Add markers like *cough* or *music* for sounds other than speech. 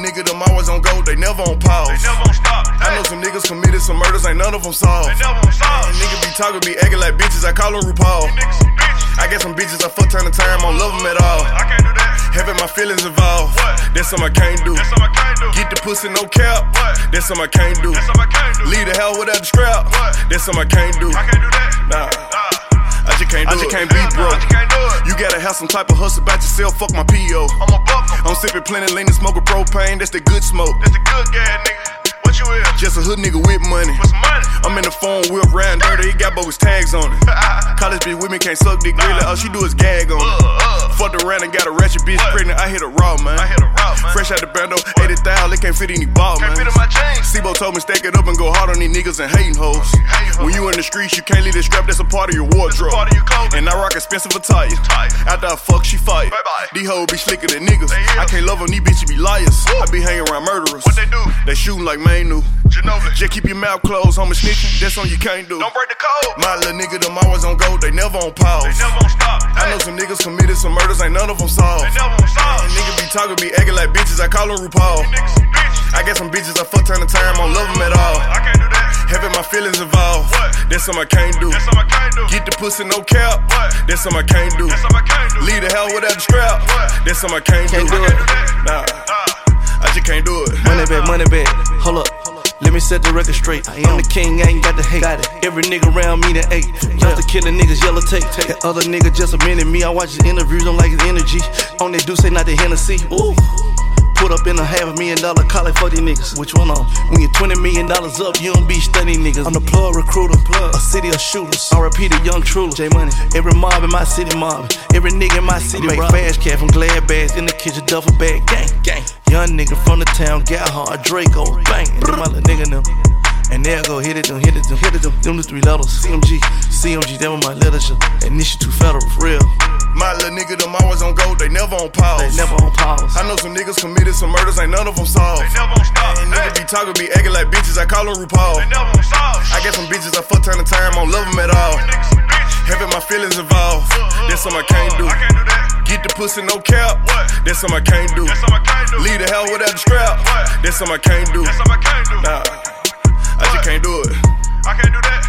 never on pause. They never gon' stop. I know some niggas committed some murders, ain't none of them solved. They never gon' stop. And niggas be talking, be acting like bitches, I call them RuPaul. Niggas some bitches. I get some bitches, I fuck time to time, I don't love them at all. I can't do that. Having my feelings involved, What? that's something I can't do. That's something I can't do. Get the pussy, no cap, What? that's something I can't do. That's something I can't do. Leave the hell without the scrap, What? that's something I can't do. I can't do that. Nah, Nah. I just can't do I just it. can't be broke. I just can't do it. You gotta have some type of hustle about yourself, fuck my PO. I'm a buck. I'm sipping plenty lean and smoking propane, that's the good smoke. That's the good gas, nigga. What you is? Just a hood nigga with money. Some money. I'm in the phone, whip round dirty, he got both tags on it. *laughs* College bitch with me can't suck dick, really, all she do is gag on Uh, it. uh. Fucked around and got a ratchet bitch What? pregnant, I hit a raw, man. I hit a rock, man. Fresh out the bando, 80,000, it can't fit any ball, Can't man. fit in my jeans. Sibo told me stack it up and go hard on these niggas and hating hoes. When you in the streets, you can't leave the strap, that's a part of your wardrobe. part of your. And I rock expensive attire. After I fuck, she fight. These hoes be slicker than niggas. I can't love them, these bitches be liars. I be hanging around murderers. What they do? They shooting like Manu. Ginobili. Just keep your mouth closed, homie snitching. That's something you can't do. Don't break the code. My little nigga, them always on go, they never on pause. They never gon' stop. I know some niggas committed some murders, ain't none of them solved. They never gon' stop. And niggas be talking, be acting like bitches, I call them RuPaul. Niggas some bitches. I got some bitches, I fuck time to time, I don't love them at all. I can't do that. Having my feelings involved, What? that's something I can't do. That's something I can't do. Get the pussy, no cap, What? that's something I can't do. That's something I can't do. Leave the hell without the strap, What? that's something I can't, Can't do. do I can't do that. Nah, Nah. I just can't do it. Money back, money back. Hold up. Let me set the record straight. I'm the king, I ain't got the hate. Every nigga around me that eight. Just to killing niggas, yellow tape. That other nigga just a minute me. I watch his interviews, don't like his energy. On that do say not the Hennessy. Ooh. Put up in a half a million dollar college for these niggas. Which one on? When you're 20 million dollars up, you don't be studying niggas. I'm the plug recruiter, plug. a city of shooters. I repeat it, young truly. J Money. Every mob in my city mob. Every nigga in my city make fast cash from glad bags in the kitchen, duffel bag, gang, gang. Young nigga from the town, got hard, Draco, bang. And my little nigga them. And they'll go hit it, them, hit it, them, hit it, them. Them the three letters. CMG, CMG, them are my literature. Initial federal, for real. My little nigga, them always on go, they never on pause. They never on pause. I know some niggas committed some murders, ain't none of them solved. They never gon' stop. And Hey. niggas be talking, be acting like bitches, I call them RuPaul. They never gon' stop. I got some bitches, I fuck time to time, I don't love them at all. Niggas some bitches. Having my feelings involved, uh, uh, that's something I can't uh, do. I can't do that. Get the pussy, no cap, What? that's something I can't do. That's something I can't do. Leave the hell without the scrap, What? that's something I can't do. That's something I can't do. Nah, I just can't do it. I can't do that.